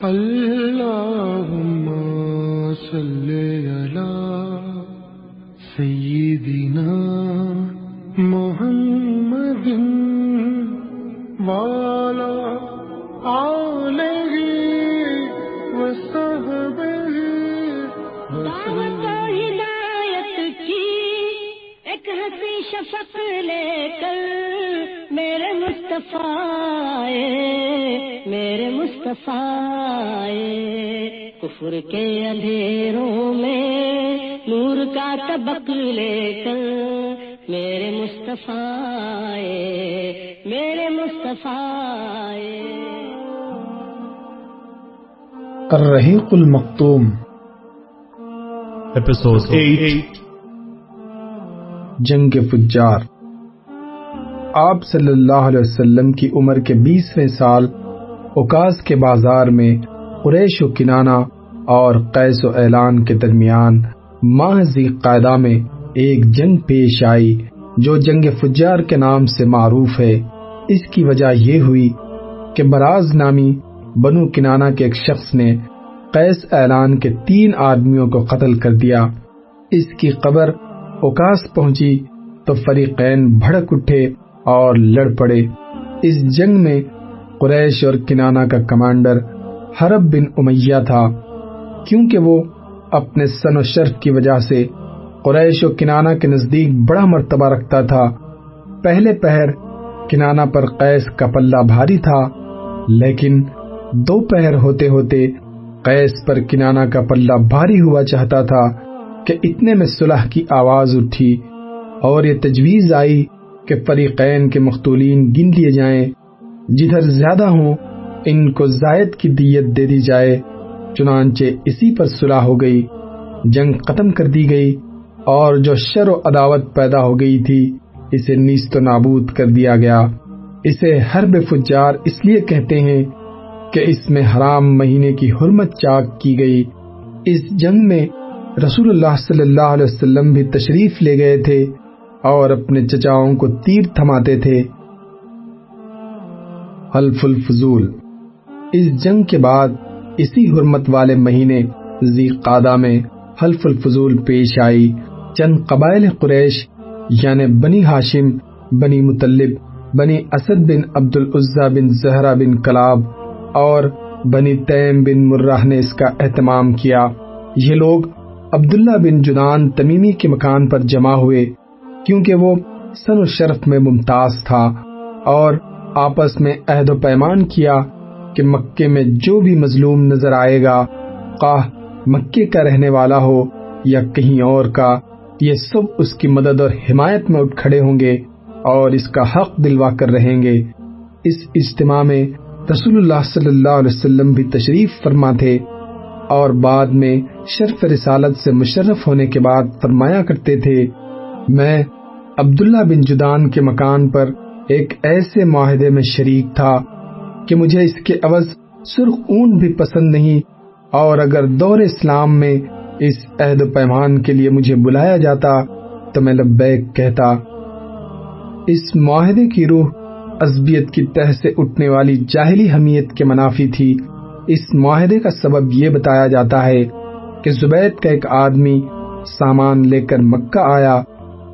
اللهم صل على سيدنا محمد وعلى آله وصحبه دعوت ہدایت کی ایک ہنسی شفق لے کر میرے مصطفیٰ آئے، میرے مصطفیٰ۔ کفر کے اندھیروں میں نور کا طبق لے کر میرے مصطفیٰ میرے مصطفیٰ۔ الرحیق المختوم Episode 8 جنگ فجار آپ صلی اللہ علیہ وسلم کی عمر کے بیسویں سال اوکاس کے بازار میں قریش و کنانا اور قیس و اعلان کے درمیان ماہ قاعدہ میں ایک جنگ پیش آئی، جو جنگ فجار کے نام سے معروف ہے۔ اس کی وجہ یہ ہوئی کہ براز نامی بنو کنانا کے ایک شخص نے قیس اعلان کے تین آدمیوں کو قتل کر دیا۔ اس کی قبر اوکاس پہنچی تو فریقین بھڑک اٹھے اور لڑ پڑے۔ اس جنگ میں قریش اور کنانا کا کمانڈر حرب بن امیہ تھا، کیونکہ وہ اپنے سن و شرف کی وجہ سے قریش و کنانا کے نزدیک بڑا مرتبہ رکھتا تھا۔ پہلے پہر کنانا پر قیس کا پلہ بھاری تھا، لیکن دو پہر ہوتے ہوتے قیس پر کنانا کا پلہ بھاری ہوا چاہتا تھا کہ اتنے میں صلح کی آواز اٹھی اور یہ تجویز آئی کہ فریقین کے مختولین گن لیے جائیں۔ جدھر زیادہ ہوں، ان کو زائد کی دیت دے دی جائے، چنانچہ اسی پر صلح ہو گئی، جنگ ختم کر دی گئی، اور جو شر و عداوت پیدا ہو گئی تھی، اسے نیست و نابود کر دیا گیا۔ اسے حرب فجار اس لیے کہتے ہیں کہ اس میں حرام مہینے کی حرمت چاک کی گئی۔ اس جنگ میں رسول اللہ صلی اللہ علیہ وسلم بھی تشریف لے گئے تھے اور اپنے چچاؤں کو تیر تھماتے تھے۔ حلف الفضول۔ اس جنگ کے بعد اسی حرمت والے مہینے ذی قادہ میں حلف الفضول پیش آئی۔ چند قبائل قریش یعنی بنی ہاشم، بنی مطلب بنی اسد بن عبد العزا بن زہرا بن کلاب اور بنی تیم بن مرہ نے اس کا اہتمام کیا۔ یہ لوگ عبداللہ بن جنان تمیمی کے مکان پر جمع ہوئے کیونکہ وہ سن و شرف میں ممتاز تھا اور آپس میں عہد و پیمان کیا کہ مکے میں جو بھی مظلوم نظر آئے گا، قاہ مکے کا رہنے والا ہو یا کہیں اور کا، یہ سب اس کی مدد اور حمایت میں اٹھ کھڑے ہوں گے اور اس کا حق دلوا کر رہیں گے۔ اس اجتماع میں رسول اللہ صلی اللہ علیہ وسلم بھی تشریف فرما تھے اور بعد میں شرف رسالت سے مشرف ہونے کے بعد فرمایا کرتے تھے، میں عبداللہ بن جدان کے مکان پر ایک ایسے معاہدے میں شریک تھا کہ مجھے اس کے عوض سرخ اون بھی پسند نہیں اور اگر دور اسلام میں اس عہد و پیمان کے لیے مجھے بلایا جاتا تو میں لبیک کہتا، اس معاہدے کی روح ازبیت کی تہ سے اٹھنے والی جاہلی حمیت کے منافی تھی۔ اس معاہدے کا سبب یہ بتایا جاتا ہے کہ زبید کا ایک آدمی سامان لے کر مکہ آیا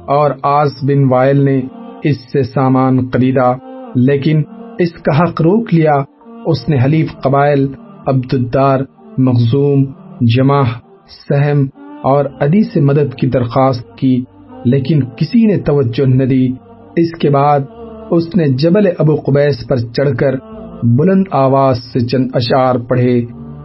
اور آس بن وائل نے اس سے سامان خریدا، لیکن اس کا حق روک لیا۔ اس نے حلیف قبائل، عبدالدار، مخزوم جمع سہم اور ادی سے مدد کی درخواست کی، لیکن کسی نے توجہ نہ دی۔ اس کے بعد اس نے جبل ابو قبیس پر چڑھ کر بلند آواز سے چند اشعار پڑھے،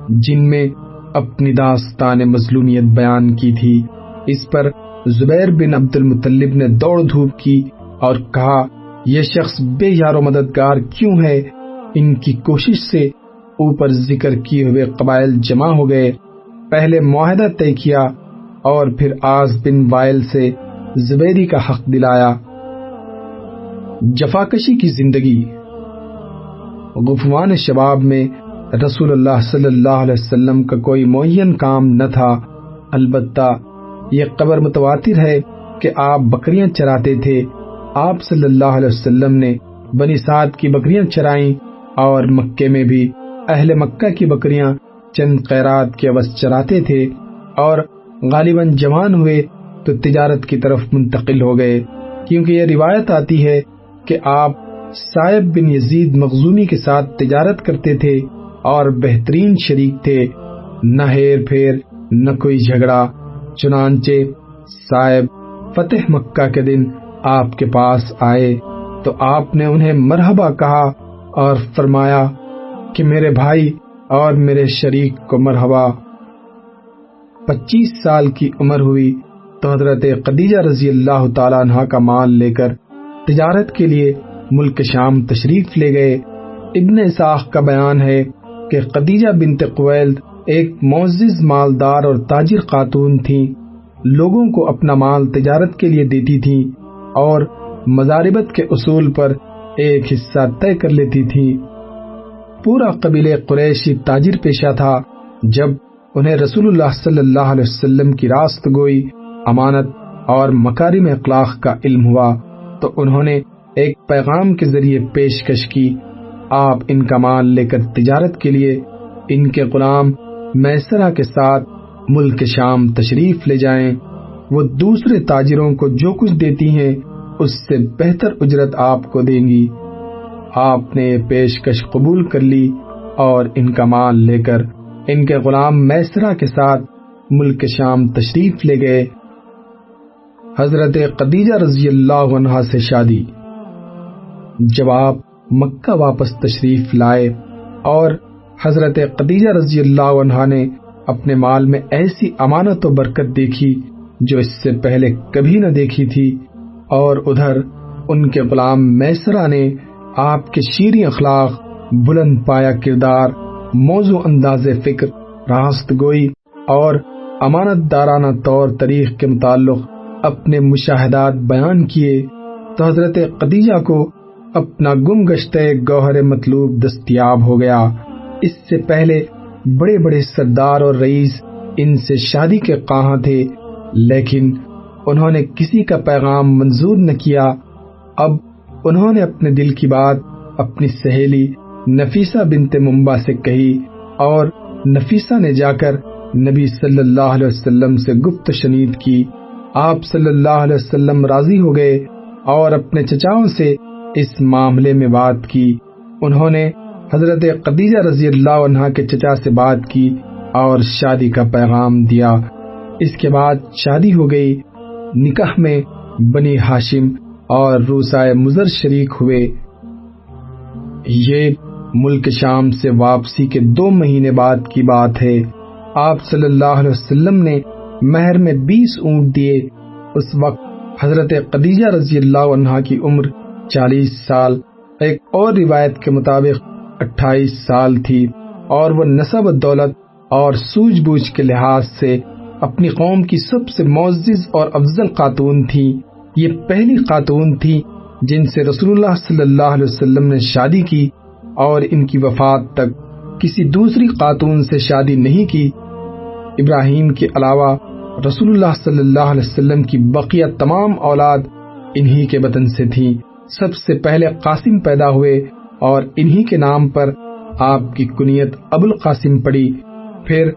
جن میں اپنی داستان مظلومیت بیان کی تھی۔ اس پر زبیر بن عبد المطلب نے دوڑ دھوپ کی۔ اور کہا، یہ شخص بے یار و مددگار کیوں ہے؟ ان کی کوشش سے اوپر ذکر کیے ہوئے قبائل جمع ہو گئے۔ پہلے معاہدہ طے کیا اور پھر آز بن وائل سے زبیری کا حق دلایا۔ جفاکشی کی زندگی۔ غفوان شباب میں رسول اللہ صلی اللہ علیہ وسلم کا کوئی معین کام نہ تھا۔ البتہ یہ قبر متواتر ہے کہ آپ بکریاں چراتے تھے۔ آپ صلی اللہ علیہ وسلم نے بنی سعد کی بکریاں چرائیں اور مکے میں بھی اہل مکہ کی بکریاں چند خیرات کے عوض چراتے تھے اور غالباً جوان ہوئے تو تجارت کی طرف منتقل ہو گئے۔ کیونکہ یہ روایت آتی ہے کہ آپ صاحب بن یزید مخزومی کے ساتھ تجارت کرتے تھے اور بہترین شریک تھے۔ نہ ہیر پھیر، نہ کوئی جھگڑا، چنانچہ صاحب فتح مکہ کے دن آپ کے پاس آئے تو آپ نے انہیں مرحبا کہا اور فرمایا کہ میرے بھائی اور میرے شریک کو مرحبا۔ پچیس سال کی عمر ہوئی تو حضرت قدیجہ رضی اللہ تعالیٰ عنہ کا مال لے کر تجارت کے لیے ملک شام تشریف لے گئے۔ ابن اساق کا بیان ہے کہ قدیجہ بنت قویل ایک معزز مالدار اور تاجر خاتون تھیں۔ لوگوں کو اپنا مال تجارت کے لیے دیتی تھیں۔ اور مزاربت کے اصول پر ایک حصہ طے کر لیتی تھی۔ پورا قبیل قریشی تاجر پیشہ تھا۔ جب انہیں رسول اللہ صلی اللہ علیہ وسلم کی راست گوئی، امانت اور مکارم اخلاق کا علم ہوا، تو انہوں نے ایک پیغام کے ذریعے پیشکش کی۔ آپ ان کا مال لے کر تجارت کے لیے ان کے غلام میسرا کے ساتھ ملک شام تشریف لے جائیں۔ وہ دوسرے تاجروں کو جو کچھ دیتی ہیں، اس سے بہتر اجرت آپ کو دیں گی۔ آپ نے پیشکش قبول کر لی اور ان کا مال لے کر ان کے غلام میسرا کے ساتھ ملک شام تشریف لے گئے۔ حضرت قدیجہ رضی اللہ عنہ سے شادی۔ جب آپ مکہ واپس تشریف لائے اور حضرت قدیجہ رضی اللہ عنہ نے اپنے مال میں ایسی امانت و برکت دیکھی جو اس سے پہلے کبھی نہ دیکھی تھی اور ادھر ان کے غلام میسرا نے آپ کے شیریں اخلاق بلند پایا کردار، موضوع انداز فکر، راست گوئی اور امانت دارانہ طور طریق کے متعلق اپنے مشاہدات بیان کیے۔ تو حضرت قدیجہ کو اپنا گم گشتے گوہر مطلوب دستیاب ہو گیا۔ اس سے پہلے بڑے بڑے سردار اور رئیس ان سے شادی کے کہاں تھے۔ لیکن انہوں نے کسی کا پیغام منظور نہ کیا۔ اب انہوں نے اپنے دل کی بات اپنی سہیلی نفیسہ بنت ممبا سے کہی اور نفیسہ نے جا کر نبی صلی اللہ علیہ وسلم سے گفت شنید کی۔ آپ صلی اللہ علیہ وسلم راضی ہو گئے اور اپنے چچاؤں سے اس معاملے میں بات کی۔ انہوں نے حضرت قدیجہ رضی اللہ عنہ کے چچا سے بات کی اور شادی کا پیغام دیا۔ اس کے بعد شادی ہو گئی۔ نکاح میں بنی ہاشم اور روسائے مزر شریک ہوئے۔ یہ ملک شام سے واپسی کے دو مہینے بعد کی بات ہے۔ آپ صلی اللہ علیہ وسلم نے مہر میں بیس اونٹ دیے۔ اس وقت حضرت قدیجہ رضی اللہ عنہ کی عمر چالیس سال، ایک اور روایت کے مطابق اٹھائیس سال تھی اور وہ نصب دولت اور سوج بوجھ کے لحاظ سے اپنی قوم کی سب سے معزز اور افضل خاتون تھی۔ یہ پہلی خاتون تھی جن سے رسول اللہ صلی اللہ علیہ وسلم نے شادی کی اور ان کی وفات تک کسی دوسری خاتون سے شادی نہیں کی۔ ابراہیم کے علاوہ رسول اللہ صلی اللہ علیہ وسلم کی بقیہ تمام اولاد انہی کے وطن سے تھی سب سے پہلے قاسم پیدا ہوئے اور انہی کے نام پر آپ کی کنیت ابو القاسم پڑی۔ پھر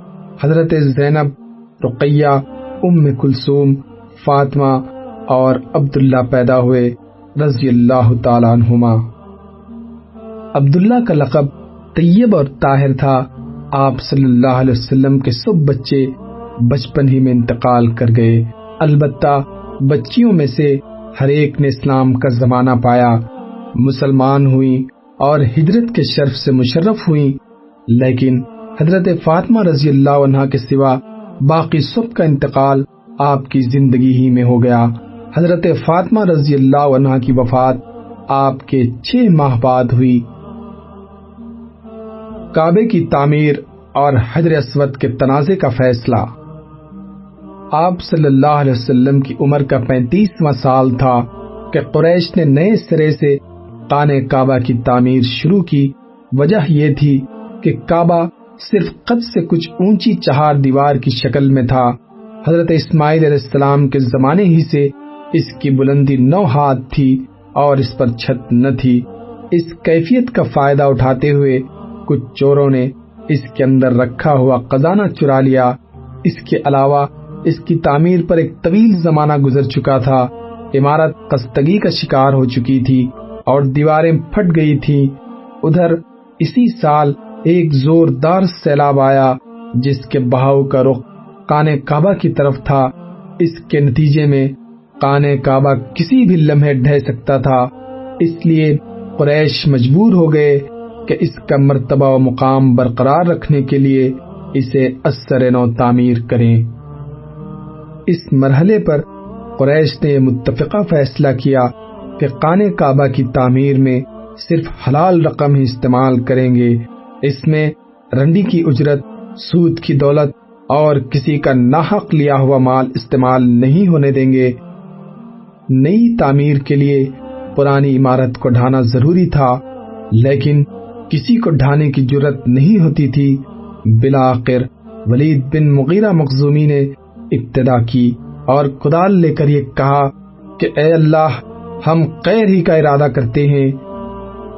حضرت زینب رقیہ، ام کلثوم، فاطمہ اور عبداللہ پیدا ہوئے، رضی اللہ تعالیٰ عنہما۔ عبداللہ کا لقب طیب اور طاہر تھا۔ آپ صلی اللہ علیہ وسلم کے سب بچے بچپن ہی میں انتقال کر گئے۔ البتہ بچیوں میں سے ہر ایک نے اسلام کا زمانہ پایا۔ مسلمان ہوئی اور ہجرت کے شرف سے مشرف ہوئی لیکن حضرت فاطمہ رضی اللہ عنہ کے سوا باقی سب کا انتقال آپ کی زندگی ہی میں ہو گیا۔ حضرت فاطمہ رضی اللہ عنہ کی وفات آپ کے چھ ماہ بعد ہوئی۔ کعبے کی تعمیر اور حجر اسود کے تنازع کا فیصلہ۔ آپ صلی اللہ علیہ وسلم کی عمر کا پینتیسواں سال تھا کہ قریش نے نئے سرے سے کانے کعبہ کی تعمیر شروع کی۔ وجہ یہ تھی کہ کعبہ صرف قد سے کچھ اونچی چہار دیوار کی شکل میں تھا۔ حضرت اسماعیل علیہ السلام کے زمانے ہی سے اس کی بلندی نو ہاتھ تھی اور اس پر چھت نہ تھی۔ اس کیفیت کا فائدہ اٹھاتے ہوئے کچھ چوروں نے اس کے اندر رکھا ہوا خزانہ چرا لیا۔ اس کے علاوہ اس کی تعمیر پر ایک طویل زمانہ گزر چکا تھا۔ عمارت قستگی کا شکار ہو چکی تھی اور دیواریں پھٹ گئی تھی ادھر اسی سال ایک زوردار سیلاب آیا جس کے بہاؤ کا رخ کانے کعبہ کی طرف تھا۔ اس کے نتیجے میں کانے کعبہ کسی بھی لمحے ڈھہ سکتا تھا۔ اس لیے قریش مجبور ہو گئے کہ اس کا مرتبہ و مقام برقرار رکھنے کے لیے اسے اثر نو تعمیر کریں۔ اس مرحلے پر قریش نے متفقہ فیصلہ کیا کہ قانے کعبہ کی تعمیر میں صرف حلال رقم ہی استعمال کریں گے۔ اس میں رنڈی کی اجرت، سود کی دولت اور کسی کا ناحق لیا ہوا مال استعمال نہیں ہونے دیں گے۔ نئی تعمیر کے لیے پرانی عمارت کو ڈھانا ضروری تھا، لیکن کسی کو ڈھانے کی جرت نہیں ہوتی تھی۔ بلاخر ولید بن مغیرہ مخزومی نے ابتدا کی اور کدال لے کر یہ کہا کہ اے اللہ، ہم خیر ہی کا ارادہ کرتے ہیں۔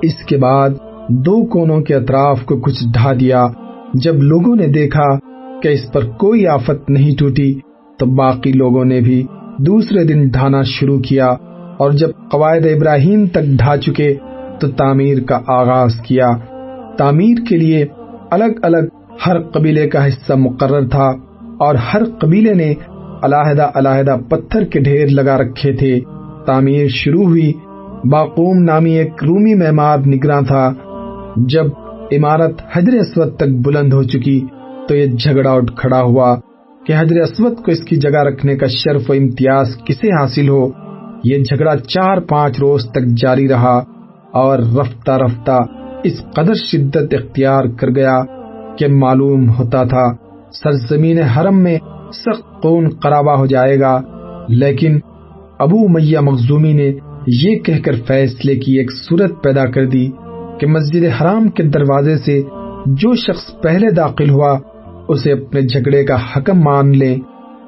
اس کے بعد دو کونوں کے اطراف کو کچھ ڈھا دیا۔ جب لوگوں نے دیکھا کہ اس پر کوئی آفت نہیں ٹوٹی، تو باقی لوگوں نے بھی دوسرے دن ڈھانا شروع کیا۔ اور جب قواعد ابراہیم تک ڈھا چکے، تو تعمیر کا آغاز کیا۔ تعمیر کے لیے الگ الگ ہر قبیلے کا حصہ مقرر تھا، اور ہر قبیلے نے علیحدہ علیحدہ پتھر کے ڈھیر لگا رکھے تھے۔ تعمیر شروع ہوئی، باقوم نامی ایک رومی معمار نگراں تھا۔ جب عمارت حجر اسود تک بلند ہو چکی تو یہ جھگڑا اٹھ کھڑا ہوا کہ حجر اسود کو اس کی جگہ رکھنے کا شرف و امتیاز کسے حاصل ہو۔ یہ جھگڑا چار پانچ روز تک جاری رہا اور رفتہ رفتہ اس قدر شدت اختیار کر گیا کہ معلوم ہوتا تھا سرزمین حرم میں سخت خون قرابہ ہو جائے گا۔ لیکن ابو میہ مخزومی نے یہ کہہ کر فیصلے کی ایک صورت پیدا کر دی کہ مسجد حرام کے دروازے سے جو شخص پہلے داخل ہوا، اسے اپنے جھگڑے کا حکم مان لے۔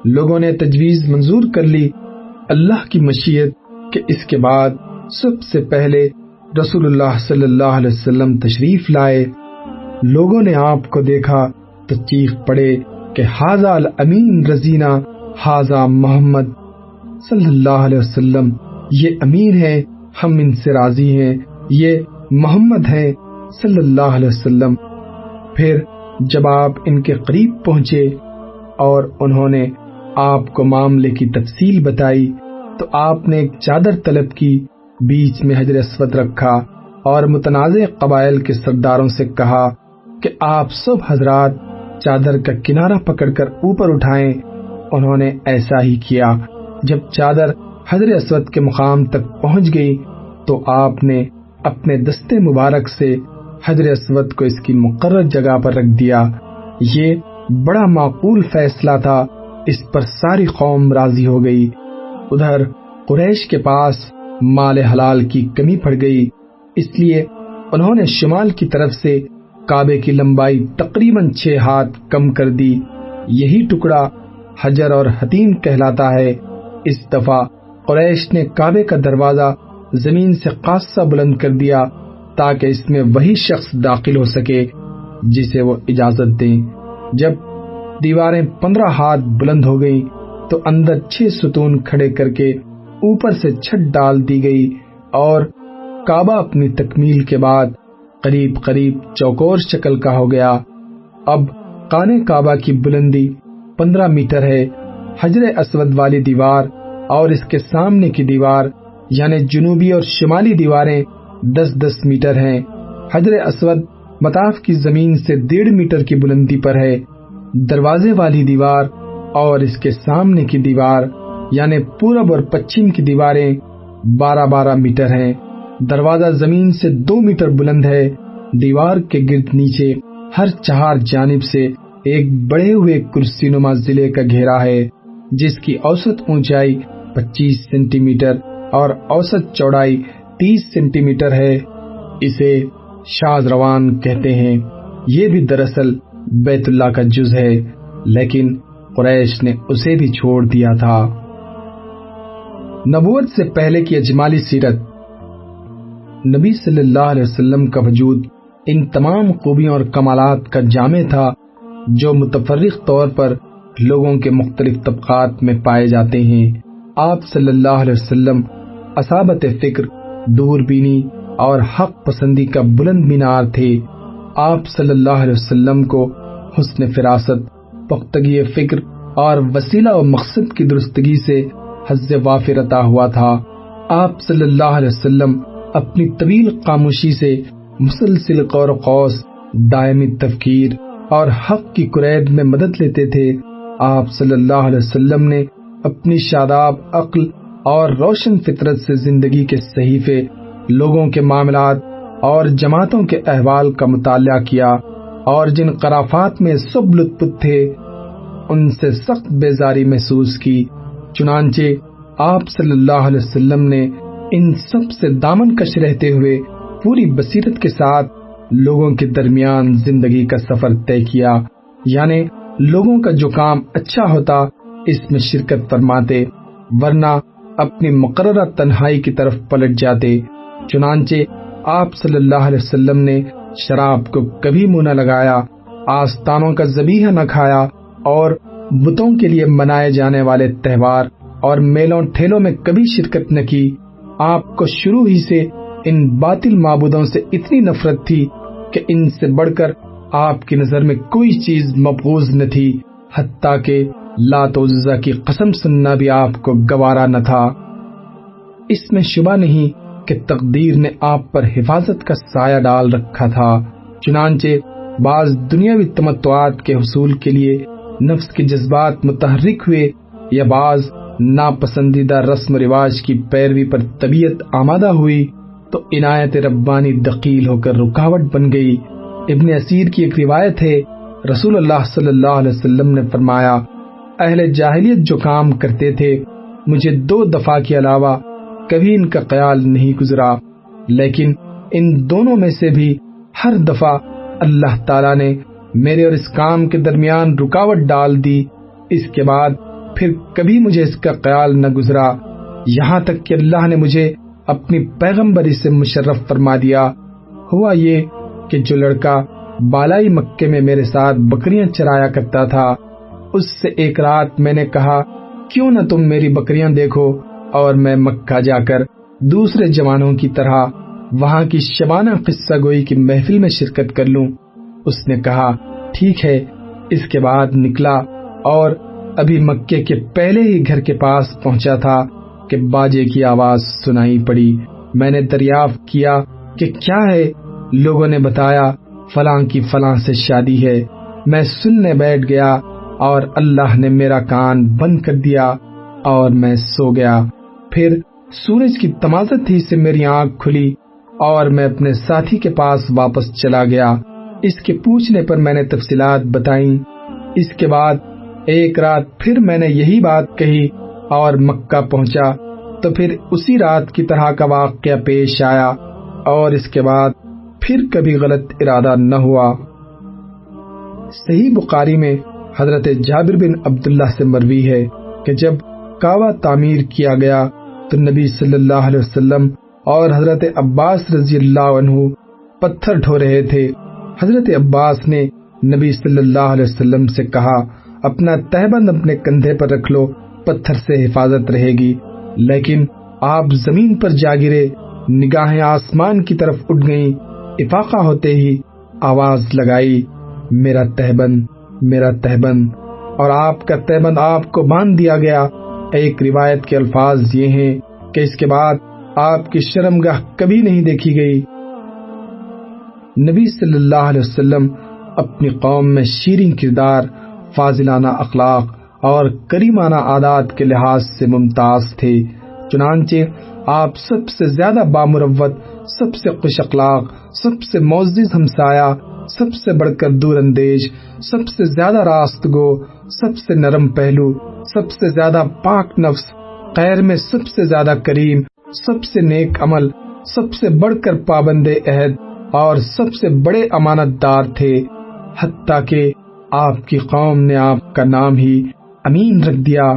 لوگوں نے تجویز منظور کر لی اللہ کی مشیت کہ اس کے بعد سب سے پہلے رسول اللہ صلی اللہ علیہ وسلم تشریف لائے۔ لوگوں نے آپ کو دیکھا تو چیخ پڑے کہ حاضہ الامین رزینہ حاضہ محمد صلی اللہ علیہ وسلم، یہ امیر ہیں، ہم ان سے راضی ہیں، یہ محمد ہیں صلی اللہ علیہ وسلم۔ پھر جب آپ ان کے قریب پہنچے اور انہوں نے آپ کو معاملے کی تفصیل بتائی، تو آپ نے ایک چادر طلب کی، بیچ میں حجر اسود رکھا اور متنازع قبائل کے سرداروں سے کہا کہ آپ سب حضرات چادر کا کنارہ پکڑ کر اوپر اٹھائیں۔ انہوں نے ایسا ہی کیا۔ جب چادر حضر اسود کے مقام تک پہنچ گئی، تو آپ نے اپنے دستے مبارک سے حضر اسود کو اس کی مقرر جگہ پر رکھ دیا۔ یہ بڑا معقول فیصلہ تھا۔ اس پر ساری قوم راضی ہو گئی۔ ادھر قریش کے پاس مال حلال کی کمی پڑ گئی۔ اس لیے انہوں نے شمال کی طرف سے کعبے کی لمبائی تقریباً چھ ہاتھ کم کر دی۔ یہی ٹکڑا حجر اور حتیم کہلاتا ہے۔ اس دفعہ قریش نے کعبے کا دروازہ زمین سے خاصا بلند کر دیا تاکہ اس میں وہی شخص داخل ہو سکے جسے وہ اجازت دیں۔ جب دیواریں پندرہ ہاتھ بلند ہو گئی تو اندر چھ ستون کھڑے کر کے اوپر سے چھت ڈال دی گئی اور کعبہ اپنی تکمیل کے بعد قریب قریب چوکور شکل کا ہو گیا۔ اب کانے کعبہ کی بلندی پندرہ میٹر ہے۔ حجر اسود والی دیوار اور اس کے سامنے کی دیوار یعنی جنوبی اور شمالی دیواریں دس دس میٹر ہیں۔ حجر اسود مطاف کی زمین سے ڈیڑھ میٹر کی بلندی پر ہے۔ دروازے والی دیوار اور اس کے سامنے کی دیوار یعنی پورب اور پچھم کی دیواریں بارہ بارہ میٹر ہیں۔ دروازہ زمین سے دو میٹر بلند ہے۔ دیوار کے گرد نیچے ہر چہار جانب سے ایک بڑے ہوئے کرسی نما ضلع کا گھیرا ہے، جس کی اوسط اونچائی پچیس سینٹی میٹر اور اوسط چوڑائی تیس سینٹی میٹر ہے، اسے شاز روان کہتے ہیں۔ یہ بھی دراصل بیت اللہ کا جز ہے، لیکن قریش نے اسے بھی چھوڑ دیا تھا۔ نبوت سے پہلے کی اجمالی سیرت۔ نبی صلی اللہ علیہ وسلم کا وجود ان تمام خوبیوں اور کمالات کا جامع تھا، جو متفرق طور پر لوگوں کے مختلف طبقات میں پائے جاتے ہیں۔ آپ صلی اللہ علیہ وسلم اصابت فکر، دور بینی اور حق پسندی کا بلند مینار تھے۔ آپ صلی اللہ علیہ وسلم کو حسن فراست، پختگی فکر اور وسیلہ و مقصد کی درستگی سے حز وافر عطا ہوا تھا۔ آپ صلی اللہ علیہ وسلم اپنی طویل خاموشی سے مسلسل قور قوس دائمی تفکیر اور حق کی قرید میں مدد لیتے تھے۔ آپ صلی اللہ علیہ وسلم نے اپنی شاداب، عقل اور روشن فطرت سے زندگی کے صحیفے، لوگوں کے معاملات اور جماعتوں کے احوال کا مطالعہ کیا اور جن قرافات میں سب لطف تھے ان سے سخت بیزاری محسوس کی۔ چنانچہ آپ صلی اللہ علیہ وسلم نے ان سب سے دامن کش رہتے ہوئے پوری بصیرت کے ساتھ لوگوں کے درمیان زندگی کا سفر طے کیا۔ یعنی لوگوں کا جو کام اچھا ہوتا اس میں شرکت فرماتے، ورنہ اپنی مقررہ تنہائی کی طرف پلٹ جاتے۔ چنانچہ آپ صلی اللہ علیہ وسلم نے شراب کو کبھی منہ نہ لگایا، آستانوں کا زبیہ نہ کھایا اور بتوں کے لیے منائے جانے والے تہوار اور میلوں ٹھیلوں میں کبھی شرکت نہ کی۔ آپ کو شروع ہی سے ان باطل معبودوں سے اتنی نفرت تھی کہ ان سے بڑھ کر آپ کی نظر میں کوئی چیز مقبوض نہ تھی، حتیٰ کہ لات عزا کی قسم سننا بھی آپ کو گوارا نہ تھا۔ اس میں شبہ نہیں کہ تقدیر نے آپ پر حفاظت کا سایہ ڈال رکھا تھا، چنانچہ بعض دنیاوی تمتعات کے حصول کے لیے نفس کے جذبات متحرک ہوئے یا بعض ناپسندیدہ رسم و رواج کی پیروی پر طبیعت آمادہ ہوئی تو عنایت ربانی دقیل ہو کر رکاوٹ بن گئی۔ ابن اسیر کی ایک روایت ہے، رسول اللہ صلی اللہ علیہ وسلم نے فرمایا اہل جاہلیت جو کام کرتے تھے، مجھے دو دفعہ کے علاوہ کبھی ان کا خیال نہیں گزرا، لیکن ان دونوں میں سے بھی ہر دفعہ اللہ تعالی نے میرے اور اس کام کے درمیان رکاوٹ ڈال دی۔ اس کے بعد پھر کبھی مجھے اس کا خیال نہ گزرا۔ یہاں تک کہ اللہ نے مجھے اپنی پیغمبری سے مشرف فرما دیا۔ ہوا یہ کہ جو لڑکا بالائی مکے میں میرے ساتھ بکریاں چرایا کرتا تھا اس سے ایک رات میں نے کہا، کیوں نہ تم میری بکریاں دیکھو؟ اور میں مکہ جا کر دوسرے جوانوں کی طرح وہاں کی شبانہ قصہ گوئی کی محفل میں شرکت کر لوں۔ اس نے کہا، ٹھیک ہے۔ اس کے بعد نکلا اور ابھی مکے کے پہلے ہی گھر کے پاس پہنچا تھا کہ باجے کی آواز سنائی پڑی۔ میں نے دریافت کیا کہ کیا ہے؟ لوگوں نے بتایا، فلاں کی فلاں سے شادی ہے۔ میں سننے بیٹھ گیا اور اللہ نے میرا کان بند کر دیا اور میں سو گیا۔ پھر سورج کی تمازت ہی سے میری آنکھ کھلی اور میں اپنے ساتھی کے پاس واپس چلا گیا۔ اس کے پوچھنے پر میں نے تفصیلات بتائیں۔ اس کے بعد ایک رات پھر میں نے یہی بات کہی اور مکہ پہنچا۔ تو پھر اسی رات کی طرح کا واقعہ پیش آیا اور اس کے بعد پھر کبھی غلط ارادہ نہ ہوا۔ صحیح بخاری میں حضرت جابر بن عبداللہ سے مروی ہے کہ جب کعبہ تعمیر کیا گیا تو نبی صلی اللہ علیہ وسلم اور حضرت عباس رضی اللہ عنہ پتھر ڈھو رہے تھے۔ حضرت عباس نے نبی صلی اللہ علیہ وسلم سے کہا، اپنا تہبند اپنے کندھے پر رکھ لو، پتھر سے حفاظت رہے گی۔ لیکن آپ زمین پر جا گرے، نگاہیں آسمان کی طرف اٹھ گئیں، افاقہ ہوتے ہی آواز لگائی، میرا تہبند میرا تہبند اور آپ کا تہبند آپ کو باندھ دیا گیا۔ ایک روایت کے الفاظ یہ ہیں کہ اس کے بعد آپ کی شرمگاہ کبھی نہیں دیکھی گئی۔ نبی صلی اللہ علیہ وسلم اپنی قوم میں شیریں کردار، فاضلانہ اخلاق اور کریمانہ عادات کے لحاظ سے ممتاز تھے۔ چنانچہ آپ سب سے زیادہ بامروت، سب سے خوش اخلاق، سب سے معزز ہمسایا سب سے بڑھ کر دور اندیش سب سے زیادہ راست گو، سب سے نرم پہلو، سب سے زیادہ پاک نفس، خیر میں سب سے زیادہ کریم، سب سے نیک عمل، سب سے بڑھ کر پابند عہد اور سب سے بڑے امانت دار تھے۔ حتیٰ کہ آپ کی قوم نے آپ کا نام ہی امین رکھ دیا۔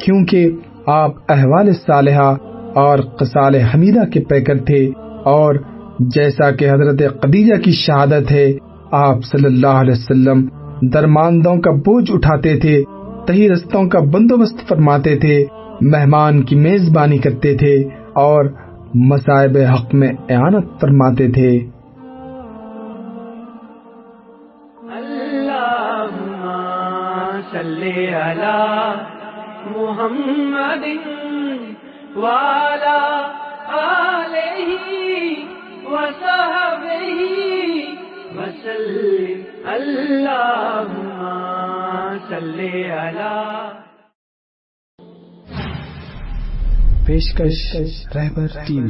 کیونکہ آپ احوال صالحہ اور قصال حمیدہ کے پیکر تھے اور جیسا کہ حضرت قدیجہ کی شہادت ہے، آپ صلی اللہ علیہ وسلم درماندوں کا بوجھ اٹھاتے تھے، تہی رستوں کا بندوبست فرماتے تھے، مہمان کی میزبانی کرتے تھے اور مصائب حق میں اعانت فرماتے تھے۔ محمد والا وصحبه وسلم. اللهم صل على پیشکش رہبر ٹیم۔